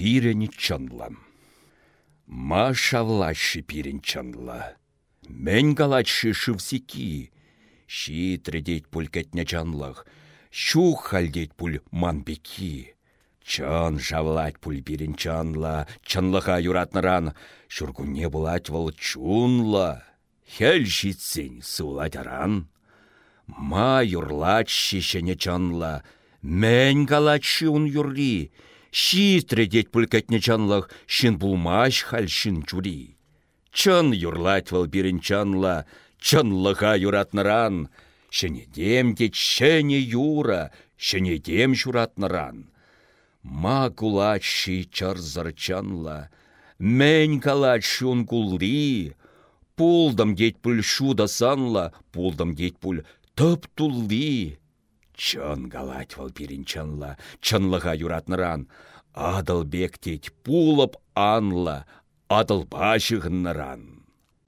пирені чынла. Ма шавлашы пирен чынла. Мен галатшы шывсики. Ши тредеть пулькетне чанлах. Щух хальдеть пуль манбеки. Чын жавлать пуль пирен чанла. Чынлыха юратныран. не булать вол чунла. Хел житсен сывлать аран. Ма юрлать шешене чанла. Мен галатшы ун юрли. Ши тредеть пулькетне чанлах. Шин булмаш халь шин чури. Чын юрлать вăл пиренчанла, чынлыха юратныран, Шенедем те чене юра, шенедем шуратныран. Ма кулачши чарзарчанла, Мэнь калач шун кулри, Пулдам деть пуль шуда санла, Пулдам деть пуль тып тулли. Чын галать вăл пиренчанла, чынлыха юратныран, Адыл бектеть пулып анла, адылба шығынныран.